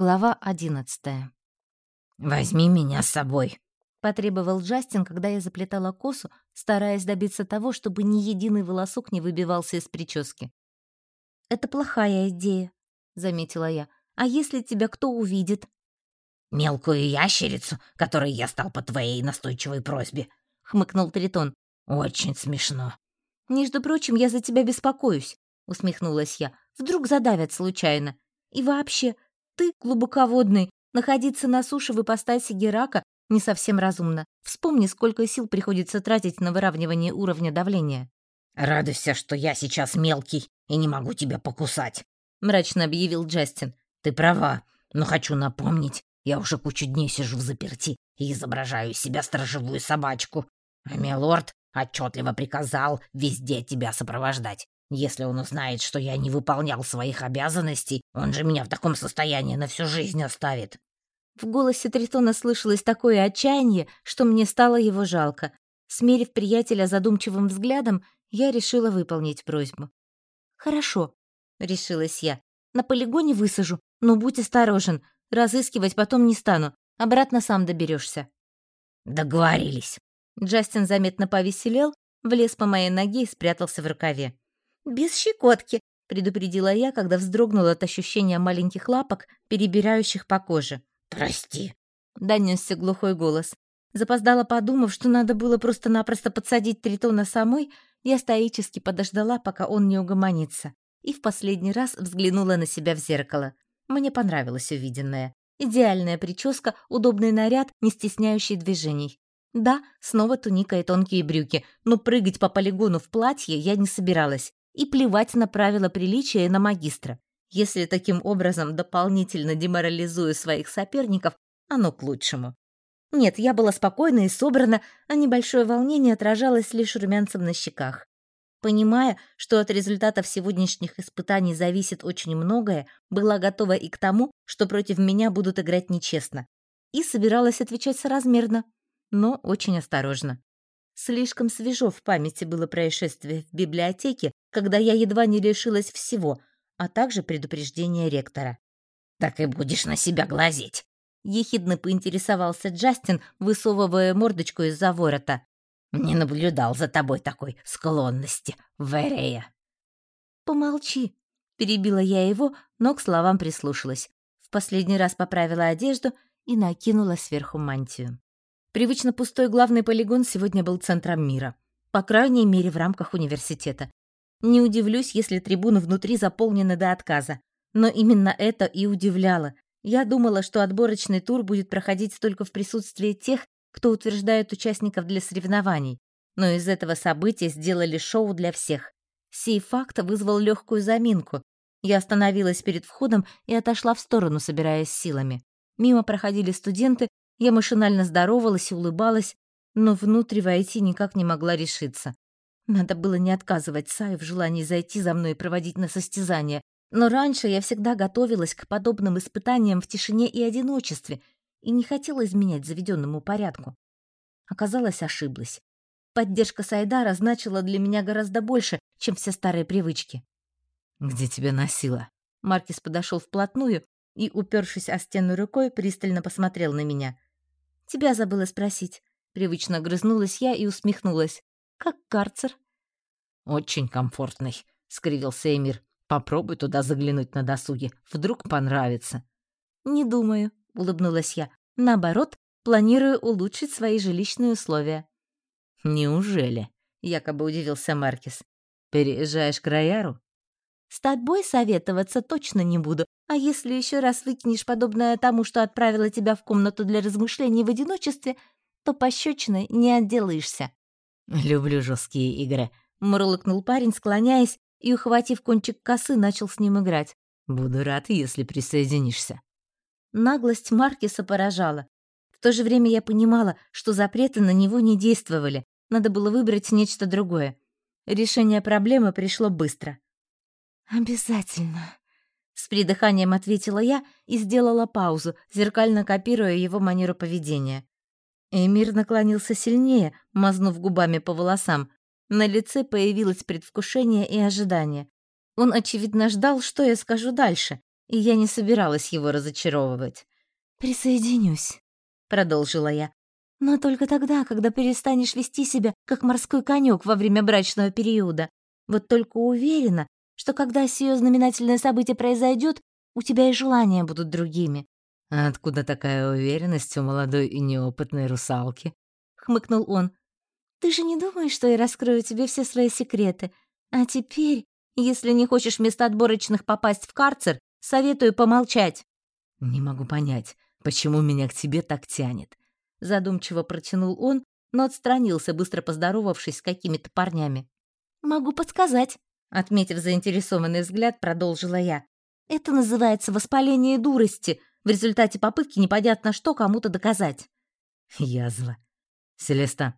Глава одиннадцатая. «Возьми меня с собой», — потребовал Джастин, когда я заплетала косу, стараясь добиться того, чтобы ни единый волосок не выбивался из прически. «Это плохая идея», — заметила я. «А если тебя кто увидит?» «Мелкую ящерицу, которой я стал по твоей настойчивой просьбе», — хмыкнул Тритон. «Очень смешно». «Между прочим, я за тебя беспокоюсь», — усмехнулась я. «Вдруг задавят случайно. И вообще, ты, глубоководный, находиться на суше в ипостаси Герака не совсем разумно. Вспомни, сколько сил приходится тратить на выравнивание уровня давления. «Радуйся, что я сейчас мелкий и не могу тебя покусать», — мрачно объявил Джастин. «Ты права, но хочу напомнить, я уже кучу дней сижу в заперти и изображаю из себя сторожевую собачку. А милорд отчетливо приказал везде тебя сопровождать. Если он узнает, что я не выполнял своих обязанностей, он же меня в таком состоянии на всю жизнь оставит». В голосе Тритона слышалось такое отчаяние, что мне стало его жалко. Смерив приятеля задумчивым взглядом, я решила выполнить просьбу. «Хорошо», — решилась я. «На полигоне высажу, но будь осторожен. Разыскивать потом не стану. Обратно сам доберешься. «Договорились». Джастин заметно повеселел, влез по моей ноге и спрятался в рукаве. «Без щекотки», — предупредила я, когда вздрогнула от ощущения маленьких лапок, перебирающих по коже. «Прости», — донесся глухой голос. Запоздала, подумав, что надо было просто-напросто подсадить Тритона самой, я стоически подождала, пока он не угомонится, и в последний раз взглянула на себя в зеркало. Мне понравилось увиденное. Идеальная прическа, удобный наряд, не стесняющий движений. Да, снова туника и тонкие брюки, но прыгать по полигону в платье я не собиралась и плевать на правила приличия и на магистра. Если таким образом дополнительно деморализую своих соперников, оно к лучшему. Нет, я была спокойна и собрана, а небольшое волнение отражалось лишь румянцем на щеках. Понимая, что от результатов сегодняшних испытаний зависит очень многое, была готова и к тому, что против меня будут играть нечестно. И собиралась отвечать соразмерно, но очень осторожно. Слишком свежо в памяти было происшествие в библиотеке, когда я едва не лишилась всего, а также предупреждение ректора. «Так и будешь на себя глазеть», — ехидно поинтересовался Джастин, высовывая мордочку из-за ворота. «Не наблюдал за тобой такой склонности, Верея». «Помолчи», — перебила я его, но к словам прислушалась. В последний раз поправила одежду и накинула сверху мантию. Привычно пустой главный полигон сегодня был центром мира. По крайней мере, в рамках университета. Не удивлюсь, если трибуны внутри заполнены до отказа. Но именно это и удивляло. Я думала, что отборочный тур будет проходить только в присутствии тех, кто утверждает участников для соревнований. Но из этого события сделали шоу для всех. Сей факт вызвал легкую заминку. Я остановилась перед входом и отошла в сторону, собираясь силами. Мимо проходили студенты, я машинально здоровалась и улыбалась, но внутрь войти никак не могла решиться. Надо было не отказывать Саю в желании зайти за мной и проводить на состязание. Но раньше я всегда готовилась к подобным испытаниям в тишине и одиночестве и не хотела изменять заведенному порядку. Оказалось, ошиблась. Поддержка Сайдара значила для меня гораздо больше, чем все старые привычки. «Где тебя носило?» Маркис подошел вплотную и, упершись о стену рукой, пристально посмотрел на меня. «Тебя забыла спросить». Привычно грызнулась я и усмехнулась. Как карцер. Очень комфортный, скривился Эмир. Попробуй туда заглянуть на досуге, вдруг понравится. Не думаю, улыбнулась я. Наоборот, планирую улучшить свои жилищные условия. Неужели? якобы удивился Маркис. Переезжаешь к Рояру? С тобой советоваться точно не буду. А если еще раз выкинешь подобное тому, что отправила тебя в комнату для размышлений в одиночестве, то пощечиной не отделаешься. «Люблю жесткие игры», — мурлыкнул парень, склоняясь, и, ухватив кончик косы, начал с ним играть. «Буду рад, если присоединишься». Наглость Маркиса поражала. В то же время я понимала, что запреты на него не действовали. Надо было выбрать нечто другое. Решение проблемы пришло быстро. «Обязательно», — с придыханием ответила я и сделала паузу, зеркально копируя его манеру поведения. Эмир наклонился сильнее, мазнув губами по волосам. На лице появилось предвкушение и ожидание. Он, очевидно, ждал, что я скажу дальше, и я не собиралась его разочаровывать. «Присоединюсь», — продолжила я. «Но только тогда, когда перестанешь вести себя, как морской конек во время брачного периода. Вот только уверена, что когда сие знаменательное событие произойдет, у тебя и желания будут другими». «А откуда такая уверенность у молодой и неопытной русалки?» — хмыкнул он. «Ты же не думаешь, что я раскрою тебе все свои секреты? А теперь, если не хочешь вместо отборочных попасть в карцер, советую помолчать». «Не могу понять, почему меня к тебе так тянет?» Задумчиво протянул он, но отстранился, быстро поздоровавшись с какими-то парнями. «Могу подсказать», — отметив заинтересованный взгляд, продолжила я. «Это называется воспаление дурости, в результате попытки непонятно что кому-то доказать». «Язва. Селеста».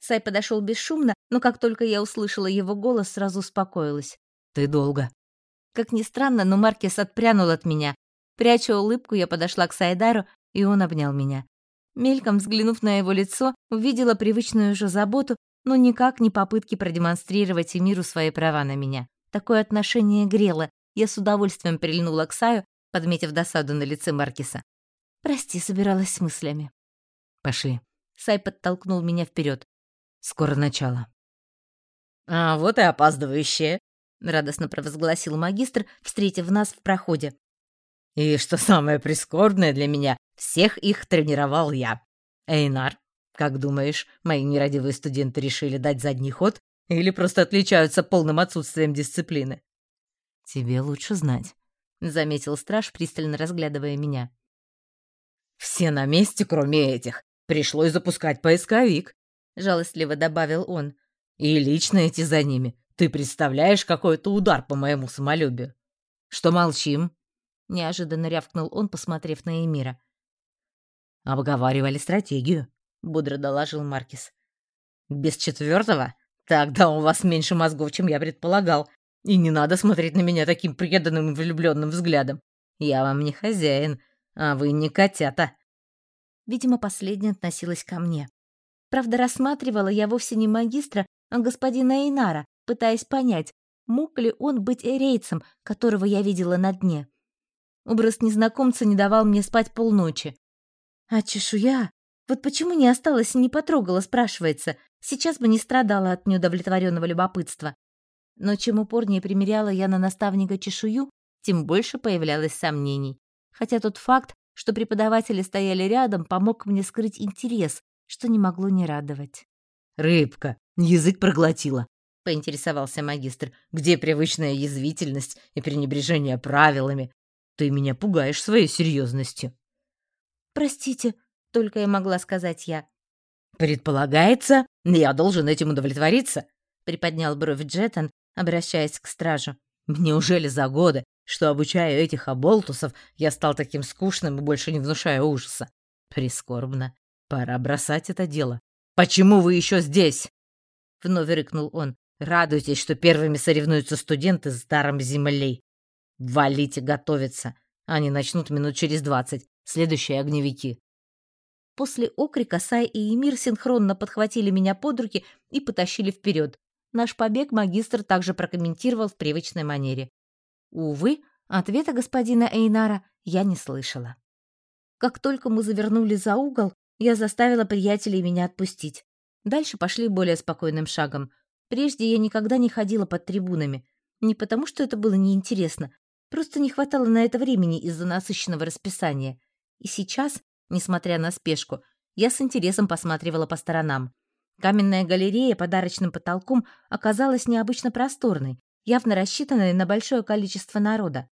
Сай подошел бесшумно, но как только я услышала его голос, сразу успокоилась. «Ты долго». Как ни странно, но Маркес отпрянул от меня. Пряча улыбку, я подошла к Сайдару, и он обнял меня. Мельком взглянув на его лицо, увидела привычную уже заботу, но никак не попытки продемонстрировать миру свои права на меня. Такое отношение грело. Я с удовольствием прильнула к Саю, подметив досаду на лице Маркиса. «Прости, собиралась с мыслями». «Пошли». Сай подтолкнул меня вперед. «Скоро начало». «А вот и опаздывающие», — радостно провозгласил магистр, встретив нас в проходе. И что самое прискорбное для меня, всех их тренировал я. Эйнар, как думаешь, мои нерадивые студенты решили дать задний ход или просто отличаются полным отсутствием дисциплины? Тебе лучше знать, заметил страж, пристально разглядывая меня. Все на месте, кроме этих. Пришлось запускать поисковик, жалостливо добавил он. И лично идти за ними. Ты представляешь, какой это удар по моему самолюбию? Что молчим? Неожиданно рявкнул он, посмотрев на Эмира. «Обговаривали стратегию», — бодро доложил Маркис. «Без четвертого? Тогда у вас меньше мозгов, чем я предполагал. И не надо смотреть на меня таким преданным и влюбленным взглядом. Я вам не хозяин, а вы не котята». Видимо, последняя относилась ко мне. Правда, рассматривала я вовсе не магистра, а господина Эйнара, пытаясь понять, мог ли он быть эрейцем, которого я видела на дне. Образ незнакомца не давал мне спать полночи. А чешуя? Вот почему не осталась и не потрогала, спрашивается. Сейчас бы не страдала от неудовлетворенного любопытства. Но чем упорнее примеряла я на наставника чешую, тем больше появлялось сомнений. Хотя тот факт, что преподаватели стояли рядом, помог мне скрыть интерес, что не могло не радовать. «Рыбка, язык проглотила», — поинтересовался магистр. «Где привычная язвительность и пренебрежение правилами? Ты меня пугаешь своей серьезностью. Простите, только и могла сказать я. Предполагается, я должен этим удовлетвориться, приподнял бровь Джеттон, обращаясь к стражу. Неужели за годы, что обучаю этих оболтусов, я стал таким скучным и больше не внушаю ужаса? Прискорбно. Пора бросать это дело. Почему вы еще здесь? Вновь рыкнул он. Радуйтесь, что первыми соревнуются студенты с даром землей. «Валите готовиться! Они начнут минут через двадцать. Следующие огневики». После окрика Сай и Эмир синхронно подхватили меня под руки и потащили вперед. Наш побег магистр также прокомментировал в привычной манере. Увы, ответа господина Эйнара я не слышала. Как только мы завернули за угол, я заставила приятелей меня отпустить. Дальше пошли более спокойным шагом. Прежде я никогда не ходила под трибунами. Не потому, что это было неинтересно, Просто не хватало на это времени из-за насыщенного расписания. И сейчас, несмотря на спешку, я с интересом посматривала по сторонам. Каменная галерея под арочным потолком оказалась необычно просторной, явно рассчитанной на большое количество народа.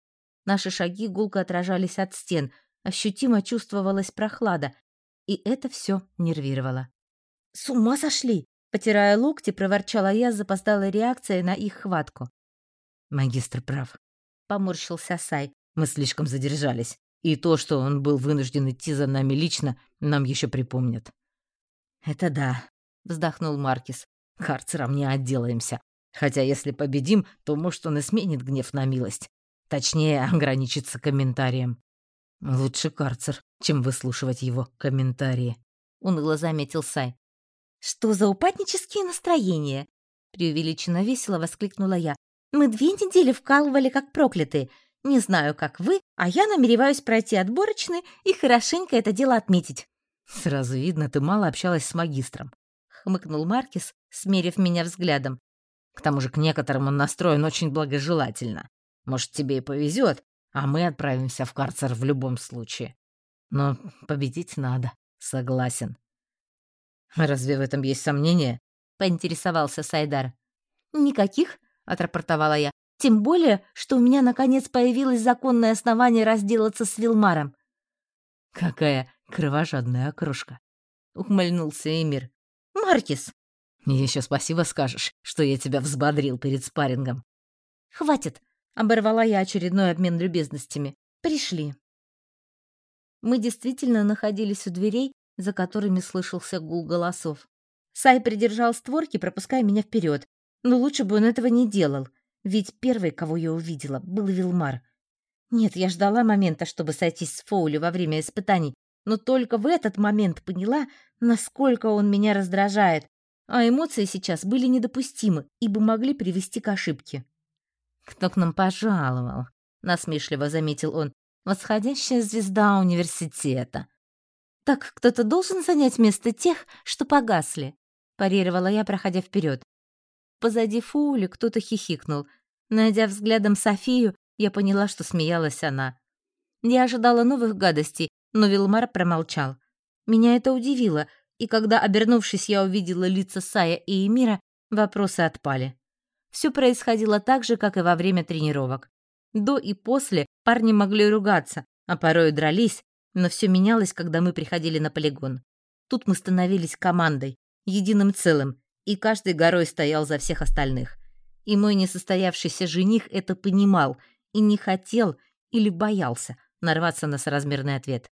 Наши шаги гулко отражались от стен, ощутимо чувствовалась прохлада, и это все нервировало. «С ума сошли!» — потирая локти, проворчала я с запоздалой реакцией на их хватку. «Магистр прав», поморщился Сай. Мы слишком задержались. И то, что он был вынужден идти за нами лично, нам еще припомнят. Это да, вздохнул Маркис. Карцером не отделаемся. Хотя если победим, то, может, он и сменит гнев на милость. Точнее, ограничится комментарием. Лучше карцер, чем выслушивать его комментарии. Уныло заметил Сай. Что за упаднические настроения? Преувеличенно весело воскликнула я. Мы две недели вкалывали, как проклятые. Не знаю, как вы, а я намереваюсь пройти отборочные и хорошенько это дело отметить». «Сразу видно, ты мало общалась с магистром», — хмыкнул Маркис, смерив меня взглядом. «К тому же к некоторым он настроен очень благожелательно. Может, тебе и повезет, а мы отправимся в карцер в любом случае. Но победить надо, согласен». «Разве в этом есть сомнения?» — поинтересовался Сайдар. «Никаких», — отрапортовала я. «Тем более, что у меня наконец появилось законное основание разделаться с Вилмаром». «Какая кровожадная окрошка!» — ухмыльнулся Эмир. «Маркис!» «Еще спасибо скажешь, что я тебя взбодрил перед спаррингом». «Хватит!» — оборвала я очередной обмен любезностями. «Пришли». Мы действительно находились у дверей, за которыми слышался гул голосов. Сай придержал створки, пропуская меня вперед, но лучше бы он этого не делал, ведь первый, кого я увидела, был Вилмар. Нет, я ждала момента, чтобы сойтись с Фоули во время испытаний, но только в этот момент поняла, насколько он меня раздражает, а эмоции сейчас были недопустимы, ибо могли привести к ошибке. «Кто к нам пожаловал?» — насмешливо заметил он. «Восходящая звезда университета». «Так кто-то должен занять место тех, что погасли», — парировала я, проходя вперед. Позади Фули кто-то хихикнул. Найдя взглядом Софию, я поняла, что смеялась она. Я ожидала новых гадостей, но Вилмар промолчал. Меня это удивило, и когда, обернувшись, я увидела лица Сая и Эмира, вопросы отпали. Все происходило так же, как и во время тренировок. До и после парни могли ругаться, а порой дрались, но все менялось, когда мы приходили на полигон. Тут мы становились командой, единым целым, и каждый горой стоял за всех остальных. И мой несостоявшийся жених это понимал и не хотел или боялся нарваться на соразмерный ответ.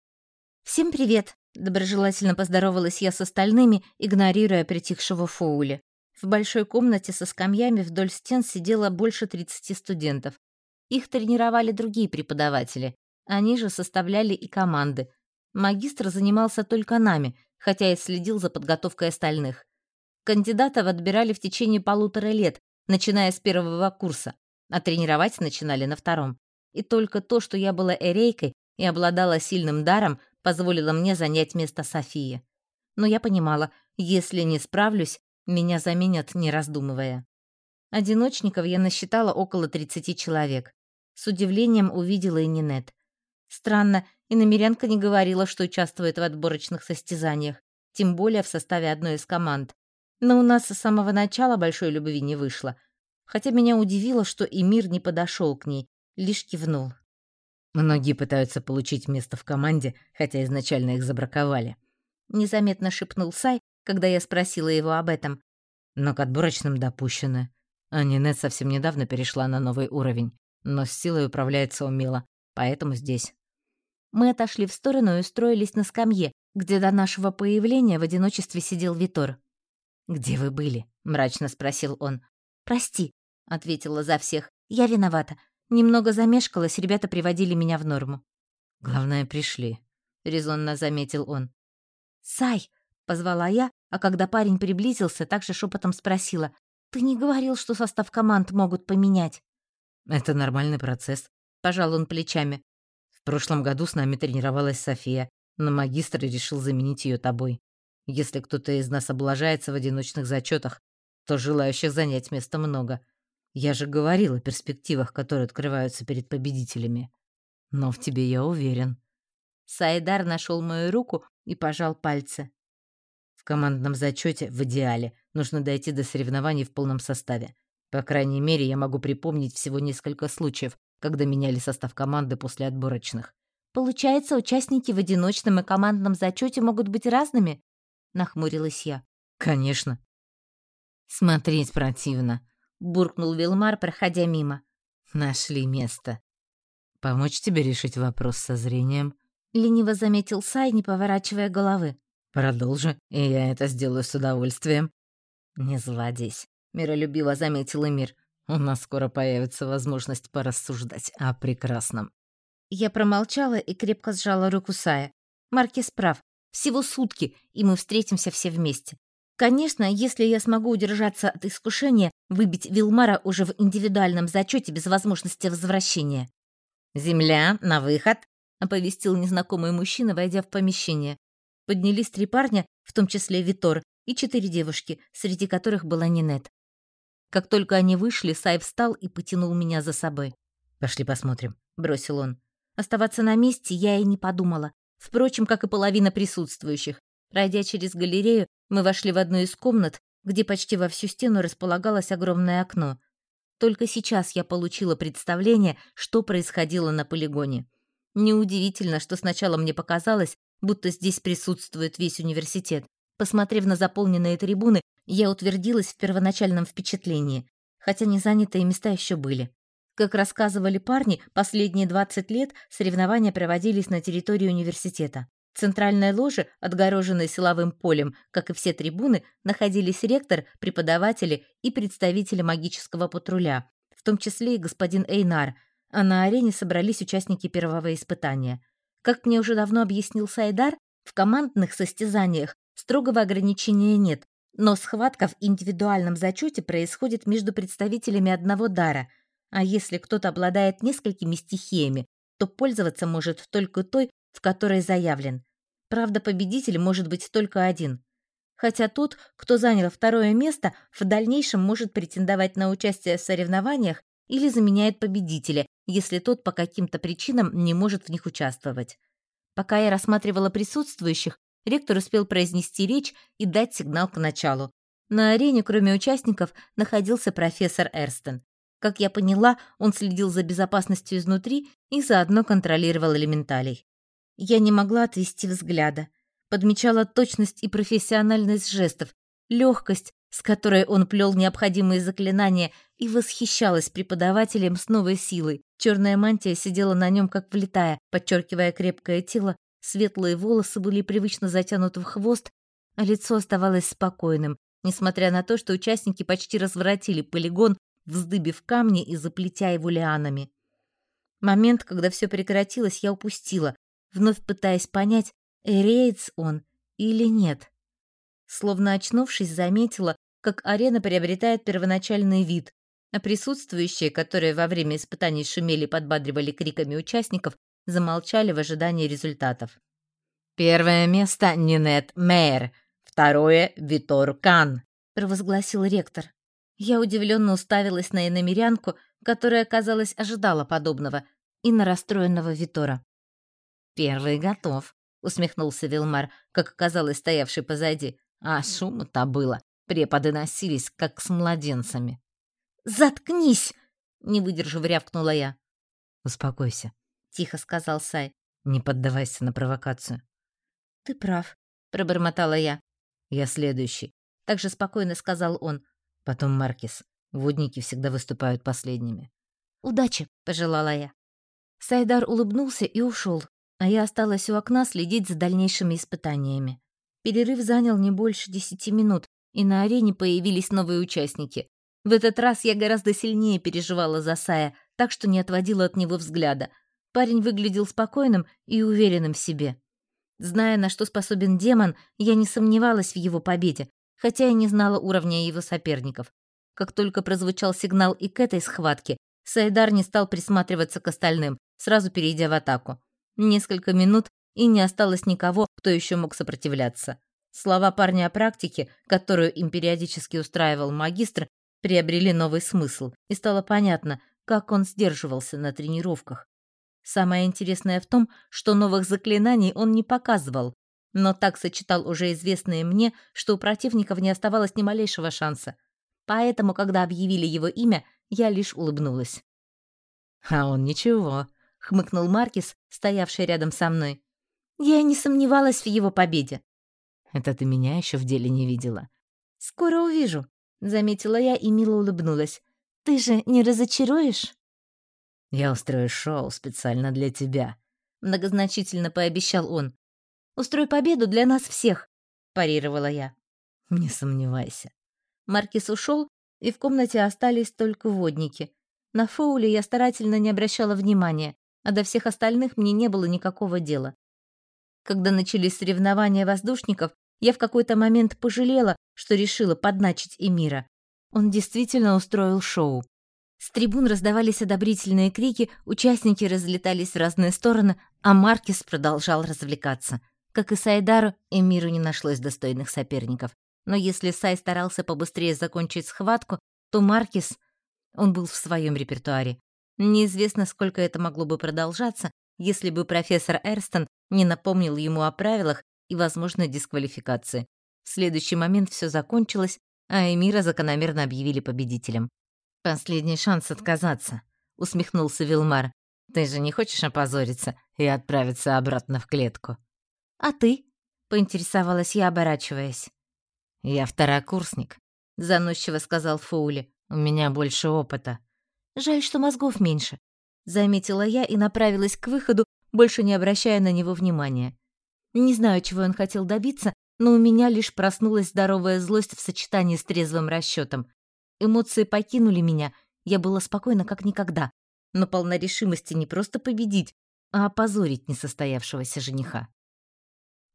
«Всем привет!» — доброжелательно поздоровалась я с остальными, игнорируя притихшего Фоули. В большой комнате со скамьями вдоль стен сидело больше 30 студентов. Их тренировали другие преподаватели. Они же составляли и команды. Магистр занимался только нами, хотя и следил за подготовкой остальных. Кандидатов отбирали в течение полутора лет, начиная с первого курса, а тренировать начинали на втором. И только то, что я была эрейкой и обладала сильным даром, позволило мне занять место Софии. Но я понимала, если не справлюсь, меня заменят, не раздумывая. Одиночников я насчитала около 30 человек. С удивлением увидела и Нинет. Странно, и намерянка не говорила, что участвует в отборочных состязаниях, тем более в составе одной из команд. Но у нас с самого начала большой любви не вышло. Хотя меня удивило, что Эмир не подошел к ней, лишь кивнул. Многие пытаются получить место в команде, хотя изначально их забраковали. Незаметно шепнул Сай, когда я спросила его об этом. Но к отборочным допущены. А Нинет совсем недавно перешла на новый уровень, но с силой управляется умело, поэтому здесь. Мы отошли в сторону и устроились на скамье, где до нашего появления в одиночестве сидел Витор. «Где вы были?» — мрачно спросил он. «Прости», — ответила за всех. «Я виновата. Немного замешкалась, ребята приводили меня в норму». «Главное, пришли», — резонно заметил он. «Сай!» — позвала я, а когда парень приблизился, также шепотом спросила. «Ты не говорил, что состав команд могут поменять?» «Это нормальный процесс», — пожал он плечами. «В прошлом году с нами тренировалась София, но магистр решил заменить ее тобой. Если кто-то из нас облажается в одиночных зачетах, то желающих занять место много. Я же говорил о перспективах, которые открываются перед победителями. Но в тебе я уверен. Сайдар нашел мою руку и пожал пальцы. В командном зачете в идеале нужно дойти до соревнований в полном составе. По крайней мере, я могу припомнить всего несколько случаев, когда меняли состав команды после отборочных. Получается, участники в одиночном и командном зачете могут быть разными? Нахмурилась я. Конечно. Смотреть противно, буркнул Вилмар, проходя мимо. Нашли место. Помочь тебе решить вопрос со зрением? лениво заметил Сай, не поворачивая головы. Продолжи, и я это сделаю с удовольствием. Не зладись, миролюбиво заметил Эмир. У нас скоро появится возможность порассуждать о прекрасном. Я промолчала и крепко сжала руку Сая. Маркис прав. Всего сутки, и мы встретимся все вместе. Конечно, если я смогу удержаться от искушения выбить Вилмара уже в индивидуальном зачете без возможности возвращения. «Земля, на выход!» — оповестил незнакомый мужчина, войдя в помещение. Поднялись три парня, в том числе Витор, и четыре девушки, среди которых была Нинет. Как только они вышли, Сай встал и потянул меня за собой. «Пошли посмотрим», — бросил он. Оставаться на месте я и не подумала. Впрочем, как и половина присутствующих. Пройдя через галерею, мы вошли в одну из комнат, где почти во всю стену располагалось огромное окно. Только сейчас я получила представление, что происходило на полигоне. Неудивительно, что сначала мне показалось, будто здесь присутствует весь университет. Посмотрев на заполненные трибуны, я утвердилась в первоначальном впечатлении, хотя незанятые места еще были. Как рассказывали парни, последние 20 лет соревнования проводились на территории университета. Центральной ложе, отгороженной силовым полем, как и все трибуны, находились ректор, преподаватели и представители магического патруля, в том числе и господин Эйнар, а на арене собрались участники первого испытания. Как мне уже давно объяснил Сайдар, в командных состязаниях строгого ограничения нет, но схватка в индивидуальном зачете происходит между представителями одного дара, а если кто-то обладает несколькими стихиями, то пользоваться может только той, в которой заявлен. Правда, победитель может быть только один. Хотя тот, кто занял второе место, в дальнейшем может претендовать на участие в соревнованиях или заменяет победителя, если тот по каким-то причинам не может в них участвовать. Пока я рассматривала присутствующих, ректор успел произнести речь и дать сигнал к началу. На арене, кроме участников, находился профессор Эрстон. Как я поняла, он следил за безопасностью изнутри и заодно контролировал элементалей. Я не могла отвести взгляда. Подмечала точность и профессиональность жестов, легкость, с которой он плел необходимые заклинания, и восхищалась преподавателем с новой силой. Черная мантия сидела на нем как влитая, подчеркивая крепкое тело, светлые волосы были привычно затянуты в хвост, а лицо оставалось спокойным, несмотря на то, что участники почти разворотили полигон, вздыбив камни и заплетя его лианами. Момент, когда все прекратилось, я упустила, вновь пытаясь понять, эреец он или нет. Словно очнувшись, заметила, как арена приобретает первоначальный вид, а присутствующие, которые во время испытаний шумели и подбадривали криками участников, замолчали в ожидании результатов. «Первое место — Нинет Мейер, второе — Витор Кан», — провозгласил ректор. Я удивленно уставилась на иномерянку, которая, казалось, ожидала подобного, и на расстроенного Витора. «Первый готов», — усмехнулся Вилмар, как оказалось стоявший позади. «А шума-то было. Преподы носились, как с младенцами». «Заткнись!» — не выдержав, рявкнула я. «Успокойся», — тихо сказал Сай. «Не поддавайся на провокацию». «Ты прав», — пробормотала я. «Я следующий», — также спокойно сказал он. «Потом Маркис. Водники всегда выступают последними». «Удачи», — пожелала я. Сайдар улыбнулся и ушел, а я осталась у окна следить за дальнейшими испытаниями. Перерыв занял не больше десяти минут, и на арене появились новые участники. В этот раз я гораздо сильнее переживала за Сая, так что не отводила от него взгляда. Парень выглядел спокойным и уверенным в себе. Зная, на что способен демон, я не сомневалась в его победе, хотя и не знала уровня его соперников. Как только прозвучал сигнал и к этой схватке, Сайдар не стал присматриваться к остальным, сразу перейдя в атаку. Несколько минут, и не осталось никого, кто еще мог сопротивляться. Слова парня о практике, которую им периодически устраивал магистр, приобрели новый смысл, и стало понятно, как он сдерживался на тренировках. Самое интересное в том, что новых заклинаний он не показывал, но так сочетал уже известные мне, что у противников не оставалось ни малейшего шанса. Поэтому, когда объявили его имя, я лишь улыбнулась. «А он ничего», хмыкнул Маркис, стоявший рядом со мной. Я не сомневалась в его победе. Это ты меня еще в деле не видела. Скоро увижу, заметила я и мило улыбнулась. Ты же не разочаруешь? Я устрою шоу специально для тебя, многозначительно пообещал он. Устрой победу для нас всех, парировала я. Не сомневайся. Маркис ушел, и в комнате остались только водники. На Фоуле я старательно не обращала внимания а до всех остальных мне не было никакого дела. Когда начались соревнования воздушников, я в какой-то момент пожалела, что решила подначить Эмира. Он действительно устроил шоу. С трибун раздавались одобрительные крики, участники разлетались в разные стороны, а Маркис продолжал развлекаться. Как и Сайдару, Эмиру не нашлось достойных соперников. Но если Сай старался побыстрее закончить схватку, то Маркис, он был в своем репертуаре. Неизвестно, сколько это могло бы продолжаться, если бы профессор Эрстон не напомнил ему о правилах и возможной дисквалификации. В следующий момент все закончилось, а Эмира закономерно объявили победителем. «Последний шанс отказаться», — усмехнулся Вилмар. «Ты же не хочешь опозориться и отправиться обратно в клетку?» «А ты?» — поинтересовалась я, оборачиваясь. «Я второкурсник», — заносчиво сказал Фоули. «У меня больше опыта». «Жаль, что мозгов меньше», — заметила я и направилась к выходу, больше не обращая на него внимания. Не знаю, чего он хотел добиться, но у меня лишь проснулась здоровая злость в сочетании с трезвым расчетом. Эмоции покинули меня, я была спокойна как никогда, но полна решимости не просто победить, а опозорить несостоявшегося жениха.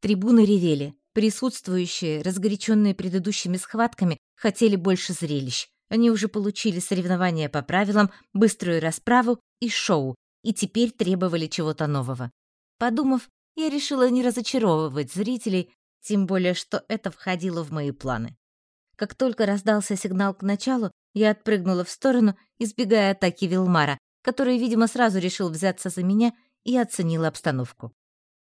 Трибуны ревели. Присутствующие, разгоряченные предыдущими схватками, хотели больше зрелищ. Они уже получили соревнования по правилам, быструю расправу и шоу, и теперь требовали чего-то нового. Подумав, я решила не разочаровывать зрителей, тем более, что это входило в мои планы. Как только раздался сигнал к началу, я отпрыгнула в сторону, избегая атаки Вилмара, который, видимо, сразу решил взяться за меня и оценил обстановку.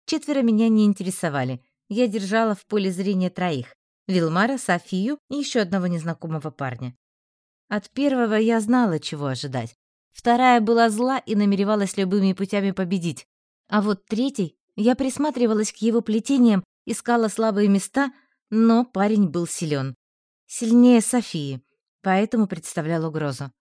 Четверо меня не интересовали. Я держала в поле зрения троих — Вилмара, Софию и еще одного незнакомого парня. От первого я знала, чего ожидать. Вторая была зла и намеревалась любыми путями победить. А вот третий, я присматривалась к его плетениям, искала слабые места, но парень был силен. Сильнее Софии, поэтому представлял угрозу.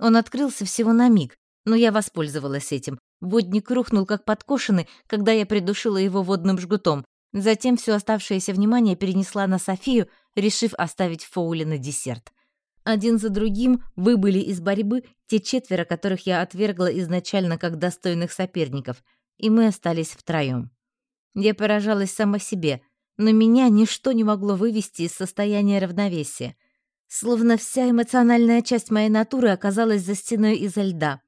Он открылся всего на миг, но я воспользовалась этим. Водник рухнул как подкошенный, когда я придушила его водным жгутом. Затем все оставшееся внимание перенесла на Софию, решив оставить Фоули на десерт. Один за другим выбыли из борьбы те четверо, которых я отвергла изначально как достойных соперников, и мы остались втроем. Я поражалась сама себе — но меня ничто не могло вывести из состояния равновесия. Словно вся эмоциональная часть моей натуры оказалась за стеной изо льда.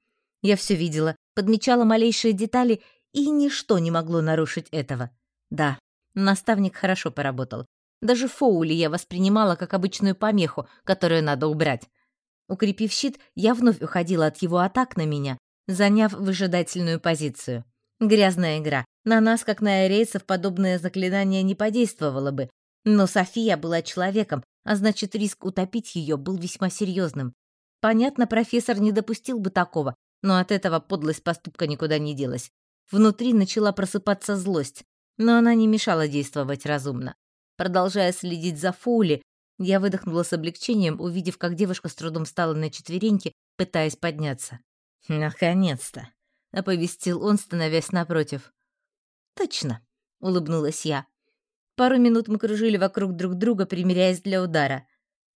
Я все видела, подмечала малейшие детали, и ничто не могло нарушить этого. Да, наставник хорошо поработал. Даже Фоули я воспринимала как обычную помеху, которую надо убрать. Укрепив щит, я вновь уходила от его атак на меня, заняв выжидательную позицию. Грязная игра, на нас, как на арейцев, подобное заклинание не подействовало бы. Но София была человеком, а значит, риск утопить ее был весьма серьезным. Понятно, профессор не допустил бы такого, но от этого подлость поступка никуда не делась. Внутри начала просыпаться злость, но она не мешала действовать разумно. Продолжая следить за Фоули, я выдохнула с облегчением, увидев, как девушка с трудом встала на четвереньки, пытаясь подняться. «Наконец-то!» — оповестил он, становясь напротив. «Точно», — улыбнулась я. Пару минут мы кружили вокруг друг друга, примиряясь для удара.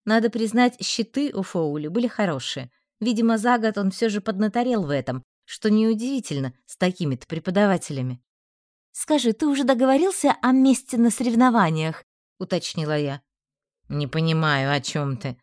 Надо признать, щиты у Фоули были хорошие. Видимо, за год он все же поднаторел в этом, что неудивительно с такими-то преподавателями. «Скажи, ты уже договорился о месте на соревнованиях?» — уточнила я. «Не понимаю, о чем ты».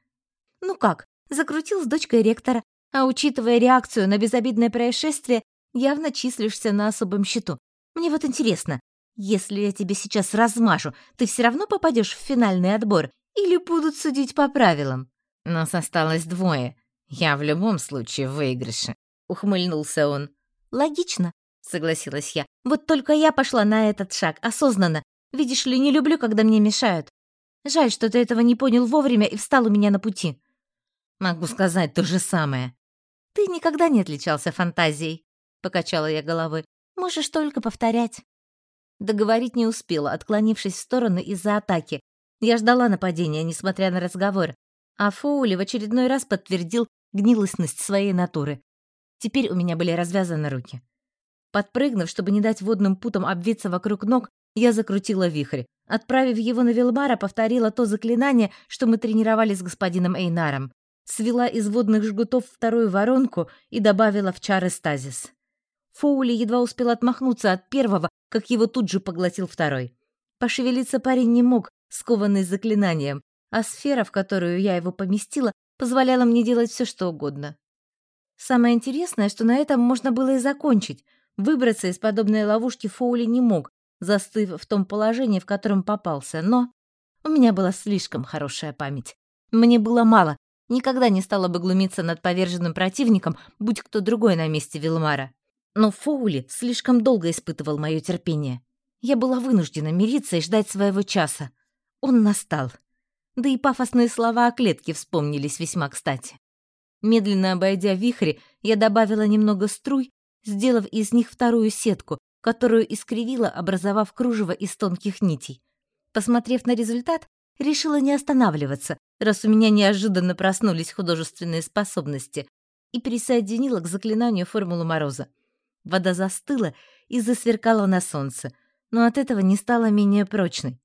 «Ну как, закрутил с дочкой ректора, а учитывая реакцию на безобидное происшествие, явно числишься на особом счету. Мне вот интересно, если я тебе сейчас размажу, ты все равно попадешь в финальный отбор или будут судить по правилам? Нас осталось двое. Я в любом случае в выигрыше, ухмыльнулся он. Логично, согласилась я. Вот только я пошла на этот шаг осознанно. Видишь ли, не люблю, когда мне мешают. Жаль, что ты этого не понял вовремя и встал у меня на пути. Могу сказать то же самое. Ты никогда не отличался фантазией, покачала я головой. Можешь только повторять». Договорить не успела, отклонившись в сторону из-за атаки. Я ждала нападения, несмотря на разговор, а Фоули в очередной раз подтвердил гнилостность своей натуры. Теперь у меня были развязаны руки. Подпрыгнув, чтобы не дать водным путам обвиться вокруг ног, я закрутила вихрь. Отправив его на Вилмара, повторила то заклинание, что мы тренировали с господином Эйнаром. Свела из водных жгутов вторую воронку и добавила в чары стазис. Фоули едва успел отмахнуться от первого, как его тут же поглотил второй. Пошевелиться парень не мог, скованный заклинанием, а сфера, в которую я его поместила, позволяла мне делать все, что угодно. Самое интересное, что на этом можно было и закончить. Выбраться из подобной ловушки Фоули не мог, застыв в том положении, в котором попался, но у меня была слишком хорошая память. Мне было мало, никогда не стала бы глумиться над поверженным противником, будь кто другой на месте Вилмара. Но Фоули слишком долго испытывал мое терпение. Я была вынуждена мириться и ждать своего часа. Он настал. Да и пафосные слова о клетке вспомнились весьма кстати. Медленно обойдя вихри, я добавила немного струй, сделав из них вторую сетку, которую искривила, образовав кружево из тонких нитей. Посмотрев на результат, решила не останавливаться, раз у меня неожиданно проснулись художественные способности, и присоединила к заклинанию формулу мороза. Вода застыла и засверкала на солнце, но от этого не стала менее прочной.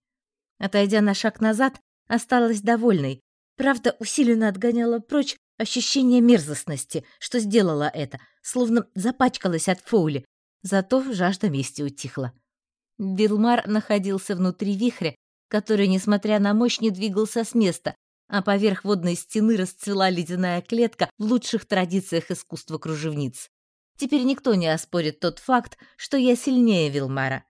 Отойдя на шаг назад, осталась довольной. Правда, усиленно отгоняла прочь ощущение мерзостности, что сделала это, словно запачкалась от фоули, зато жажда мести утихла. Вилмар находился внутри вихря, который, несмотря на мощь, не двигался с места, а поверх водной стены расцвела ледяная клетка в лучших традициях искусства кружевниц. Теперь никто не оспорит тот факт, что я сильнее Вилмара.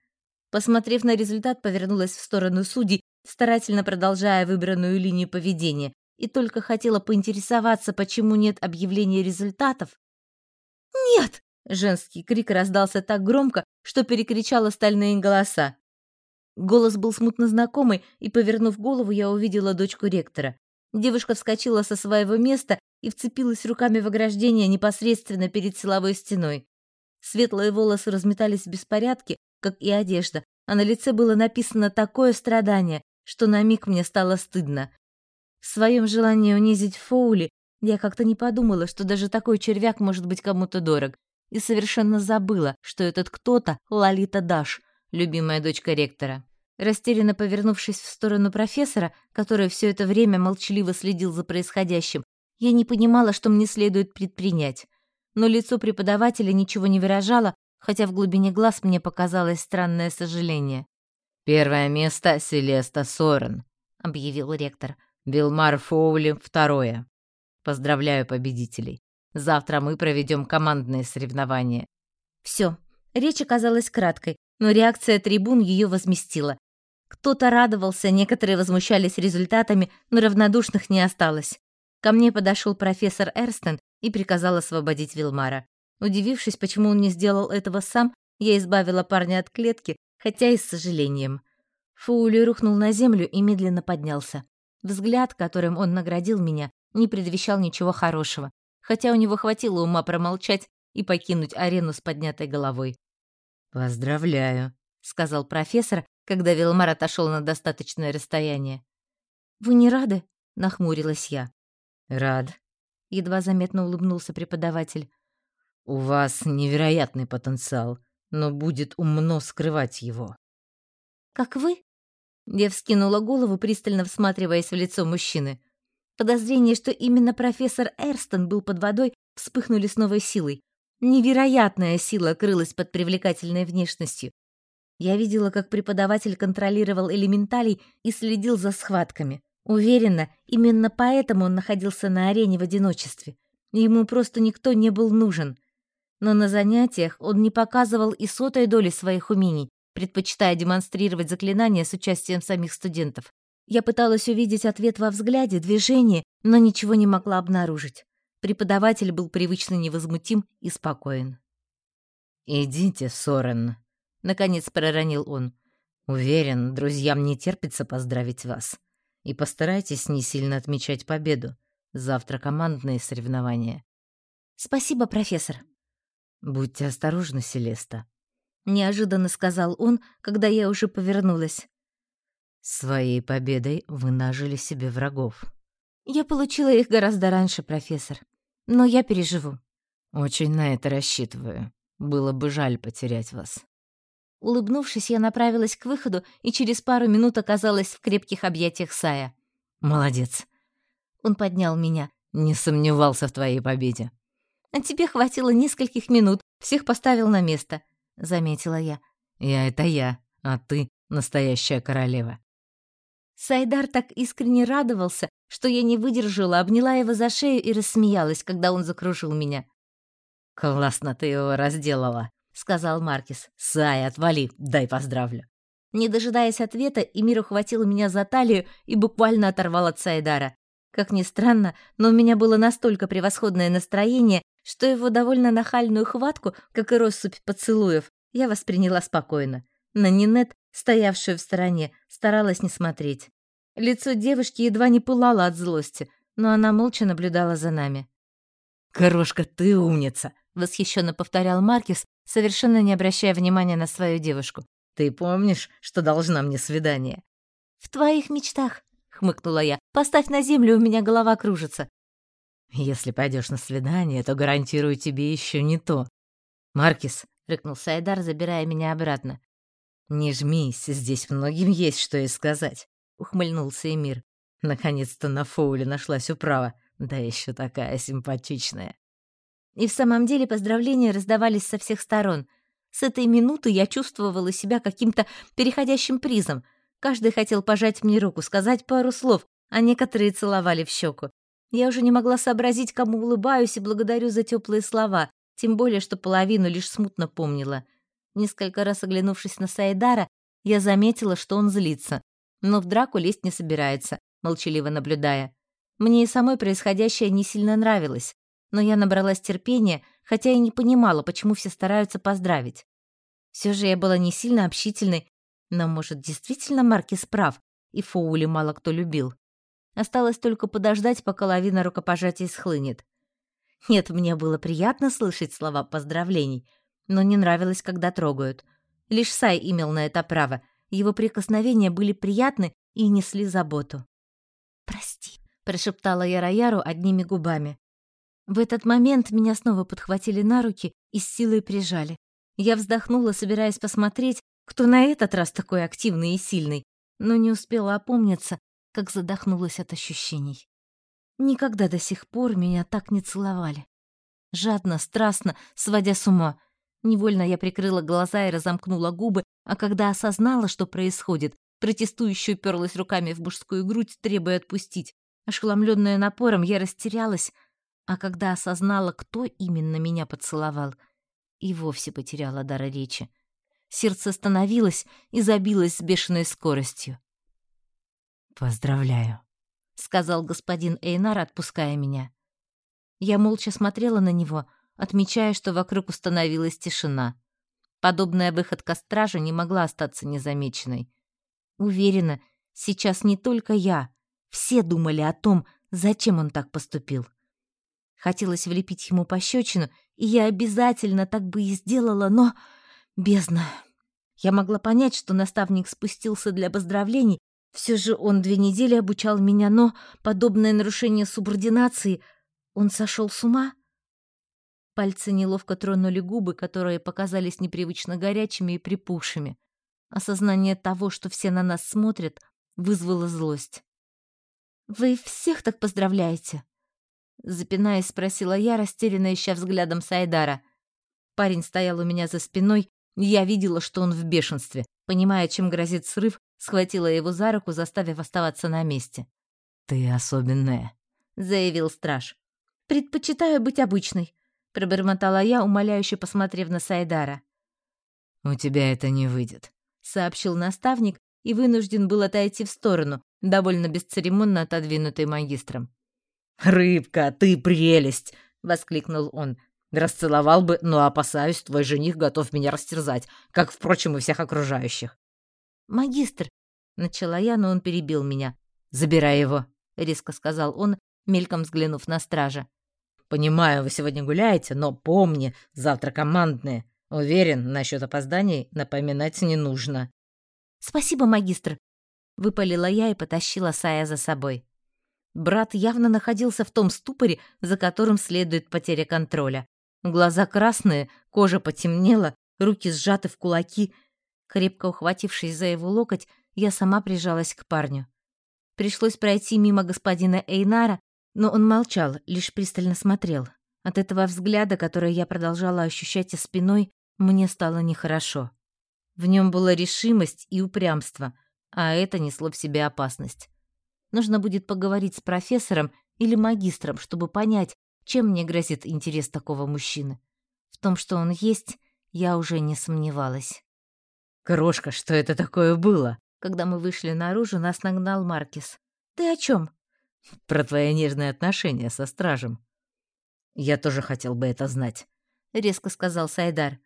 Посмотрев на результат, повернулась в сторону судей, старательно продолжая выбранную линию поведения, и только хотела поинтересоваться, почему нет объявления результатов. «Нет!» — женский крик раздался так громко, что перекричал остальные голоса. Голос был смутно знакомый, и, повернув голову, я увидела дочку ректора. Девушка вскочила со своего места и вцепилась руками в ограждение непосредственно перед силовой стеной. Светлые волосы разметались в беспорядке, как и одежда, а на лице было написано такое страдание, что на миг мне стало стыдно. В своем желании унизить Фоули я как-то не подумала, что даже такой червяк может быть кому-то дорог, и совершенно забыла, что этот кто-то — Лолита Даш, любимая дочка ректора. Растерянно повернувшись в сторону профессора, который все это время молчаливо следил за происходящим, я не понимала, что мне следует предпринять. Но лицо преподавателя ничего не выражало, хотя в глубине глаз мне показалось странное сожаление. «Первое место — Селеста Сорен», — объявил ректор. Билмар Фоули второе. Поздравляю победителей. Завтра мы проведем командные соревнования. Все. Речь оказалась краткой, но реакция трибун ее возместила. Кто-то радовался, некоторые возмущались результатами, но равнодушных не осталось. Ко мне подошел профессор Эрстон и приказал освободить Вилмара. Удивившись, почему он не сделал этого сам, я избавила парня от клетки, хотя и с сожалением. Фуули рухнул на землю и медленно поднялся. Взгляд, которым он наградил меня, не предвещал ничего хорошего, хотя у него хватило ума промолчать и покинуть арену с поднятой головой. «Поздравляю», — сказал профессор, когда Вилмар отошел на достаточное расстояние. «Вы не рады?» — нахмурилась я. «Рад», — едва заметно улыбнулся преподаватель. «У вас невероятный потенциал, но будет умно скрывать его». «Как вы?» Я вскинула голову, пристально всматриваясь в лицо мужчины. Подозрение, что именно профессор Эрстон был под водой, вспыхнули с новой силой. Невероятная сила крылась под привлекательной внешностью. Я видела, как преподаватель контролировал элементалей и следил за схватками. Уверена, именно поэтому он находился на арене в одиночестве. Ему просто никто не был нужен. Но на занятиях он не показывал и сотой доли своих умений, предпочитая демонстрировать заклинания с участием самих студентов. Я пыталась увидеть ответ во взгляде, движении, но ничего не могла обнаружить. Преподаватель был привычно невозмутим и спокоен. «Идите, Сорен», — наконец проронил он. «Уверен, друзьям не терпится поздравить вас. И постарайтесь не сильно отмечать победу. Завтра командные соревнования». «Спасибо, профессор». «Будьте осторожны, Селеста. — неожиданно сказал он, когда я уже повернулась. «Своей победой вы нажили себе врагов». «Я получила их гораздо раньше, профессор. Но я переживу». «Очень на это рассчитываю. Было бы жаль потерять вас». Улыбнувшись, я направилась к выходу и через пару минут оказалась в крепких объятиях Сая. «Молодец». Он поднял меня. «Не сомневался в твоей победе». «А тебе хватило нескольких минут. Всех поставил на место. — заметила я. «Я — это я, а ты — настоящая королева». Сайдар так искренне радовался, что я не выдержала, обняла его за шею и рассмеялась, когда он закружил меня. «Классно ты его разделала», — сказал Маркис. «Сай, отвали, дай поздравлю». Не дожидаясь ответа, Эмир ухватил меня за талию и буквально оторвал от Сайдара. Как ни странно, но у меня было настолько превосходное настроение, что его довольно нахальную хватку, как и россыпь поцелуев, я восприняла спокойно. На Нинет, стоявшую в стороне, старалась не смотреть. Лицо девушки едва не пылало от злости, но она молча наблюдала за нами. «Крошка, ты умница!» — восхищенно повторял Маркис, совершенно не обращая внимания на свою девушку. «Ты помнишь, что должна мне свидание?» «В твоих мечтах», — хмыкнула я. «Поставь на землю, у меня голова кружится». «Если пойдешь на свидание, то гарантирую тебе еще не то. Маркис, — рыкнул Сайдар, забирая меня обратно. «Не жмись, здесь многим есть что и сказать», — ухмыльнулся Эмир. Наконец-то на Фоуле нашлась управа, да еще такая симпатичная. И в самом деле поздравления раздавались со всех сторон. С этой минуты я чувствовала себя каким-то переходящим призом. Каждый хотел пожать мне руку, сказать пару слов, а некоторые целовали в щеку. Я уже не могла сообразить, кому улыбаюсь и благодарю за теплые слова, тем более, что половину лишь смутно помнила. Несколько раз оглянувшись на Сайдара, я заметила, что он злится, но в драку лезть не собирается, молчаливо наблюдая. Мне и самой происходящее не сильно нравилось, но я набралась терпения, хотя и не понимала, почему все стараются поздравить. Все же я была не сильно общительной, но, может, действительно Маркис прав, и Фоули мало кто любил. Осталось только подождать, пока лавина рукопожатий схлынет. Нет, мне было приятно слышать слова поздравлений, но не нравилось, когда трогают. Лишь Сай имел на это право. Его прикосновения были приятны и несли заботу. «Прости», — прошептала я Рояру одними губами. В этот момент меня снова подхватили на руки и с силой прижали. Я вздохнула, собираясь посмотреть, кто на этот раз такой активный и сильный, но не успела опомниться, как задохнулась от ощущений. Никогда до сих пор меня так не целовали. Жадно, страстно, сводя с ума. Невольно я прикрыла глаза и разомкнула губы, а когда осознала, что происходит, протестующе уперлась руками в мужскую грудь, требуя отпустить. Ошеломленная напором, я растерялась, а когда осознала, кто именно меня поцеловал, и вовсе потеряла дар речи. Сердце остановилось и забилось с бешеной скоростью. «Поздравляю», — сказал господин Эйнар, отпуская меня. Я молча смотрела на него, отмечая, что вокруг установилась тишина. Подобная выходка стража не могла остаться незамеченной. Уверена, сейчас не только я. Все думали о том, зачем он так поступил. Хотелось влепить ему пощечину, и я обязательно так бы и сделала, но... Бездна. Я могла понять, что наставник спустился для поздравлений, все же он две недели обучал меня, но подобное нарушение субординации... Он сошел с ума? Пальцы неловко тронули губы, которые показались непривычно горячими и припухшими. Осознание того, что все на нас смотрят, вызвало злость. «Вы всех так поздравляете?» Запинаясь, спросила я, растерянно ища взглядом Сайдара. Парень стоял у меня за спиной, и я видела, что он в бешенстве. Понимая, чем грозит срыв, схватила его за руку, заставив оставаться на месте. «Ты особенная», — заявил страж. «Предпочитаю быть обычной», — пробормотала я, умоляюще посмотрев на Сайдара. «У тебя это не выйдет», — сообщил наставник и вынужден был отойти в сторону, довольно бесцеремонно отодвинутый магистром. «Рыбка, ты прелесть!» — воскликнул он. Расцеловал бы, но, опасаюсь, твой жених готов меня растерзать, как, впрочем, и всех окружающих. «Магистр!» — начала я, но он перебил меня. «Забирай его!» — резко сказал он, мельком взглянув на стража. «Понимаю, вы сегодня гуляете, но помни, завтра командные. Уверен, насчет опозданий напоминать не нужно». «Спасибо, магистр!» — выпалила я и потащила Сая за собой. Брат явно находился в том ступоре, за которым следует потеря контроля. Глаза красные, кожа потемнела, руки сжаты в кулаки. Крепко ухватившись за его локоть, я сама прижалась к парню. Пришлось пройти мимо господина Эйнара, но он молчал, лишь пристально смотрел. От этого взгляда, который я продолжала ощущать и спиной, мне стало нехорошо. В нем была решимость и упрямство, а это несло в себе опасность. Нужно будет поговорить с профессором или магистром, чтобы понять, чем мне грозит интерес такого мужчины? В том, что он есть, я уже не сомневалась. «Крошка, что это такое было?» Когда мы вышли наружу, нас нагнал Маркис. «Ты о чем? «Про твои нежные отношения со стражем». «Я тоже хотел бы это знать», — резко сказал Сайдар.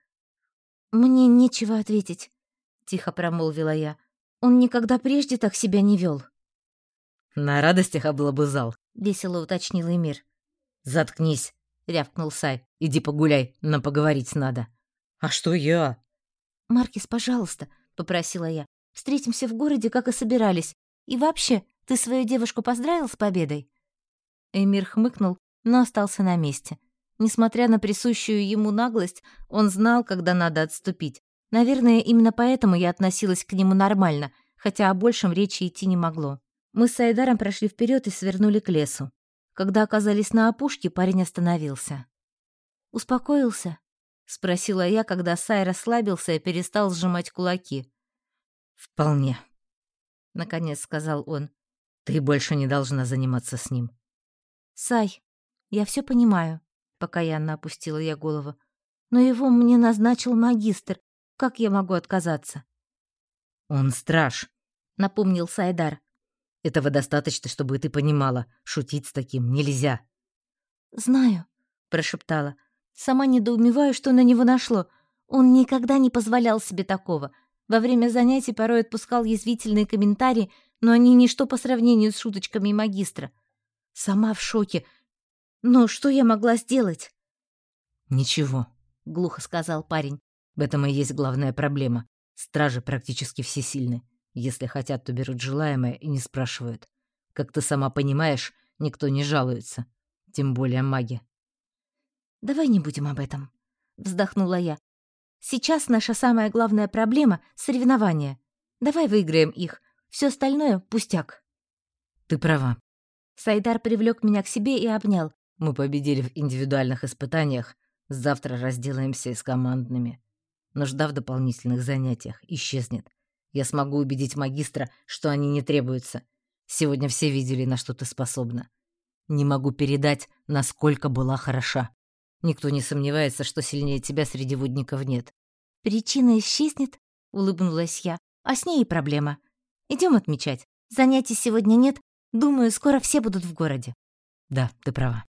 «Мне нечего ответить», — тихо промолвила я. «Он никогда прежде так себя не вел. «На радостях облобызал», — весело уточнил Эмир. «Заткнись», — рявкнул Сай. «Иди погуляй, нам поговорить надо». «А что я?» «Маркис, пожалуйста», — попросила я. «Встретимся в городе, как и собирались. И вообще, ты свою девушку поздравил с победой?» Эмир хмыкнул, но остался на месте. Несмотря на присущую ему наглость, он знал, когда надо отступить. Наверное, именно поэтому я относилась к нему нормально, хотя о большем речи идти не могло. Мы с Айдаром прошли вперед и свернули к лесу. Когда оказались на опушке, парень остановился. «Успокоился?» — спросила я, когда Сай расслабился и перестал сжимать кулаки. «Вполне», — наконец сказал он. «Ты больше не должна заниматься с ним». «Сай, я все понимаю», — покаянно опустила я голову. «Но его мне назначил магистр. Как я могу отказаться?» «Он страж», — напомнил Сайдар. Этого достаточно, чтобы ты понимала, шутить с таким нельзя». «Знаю», — прошептала. «Сама недоумеваю, что на него нашло. Он никогда не позволял себе такого. Во время занятий порой отпускал язвительные комментарии, но они ничто по сравнению с шуточками магистра. Сама в шоке. Но что я могла сделать?» «Ничего», — глухо сказал парень. «В этом и есть главная проблема. Стражи практически всесильны. Если хотят, то берут желаемое и не спрашивают. Как ты сама понимаешь, никто не жалуется. Тем более маги. «Давай не будем об этом», — вздохнула я. «Сейчас наша самая главная проблема — соревнования. Давай выиграем их. Все остальное — пустяк». «Ты права». Сайдар привлек меня к себе и обнял. «Мы победили в индивидуальных испытаниях. Завтра разделаемся с командными. Нужда в дополнительных занятиях исчезнет. Я смогу убедить магистра, что они не требуются. Сегодня все видели, на что ты способна. Не могу передать, насколько была хороша. Никто не сомневается, что сильнее тебя среди водников нет. Причина исчезнет, улыбнулась я. А с ней и проблема. Идем отмечать. Занятий сегодня нет. Думаю, скоро все будут в городе. Да, ты права.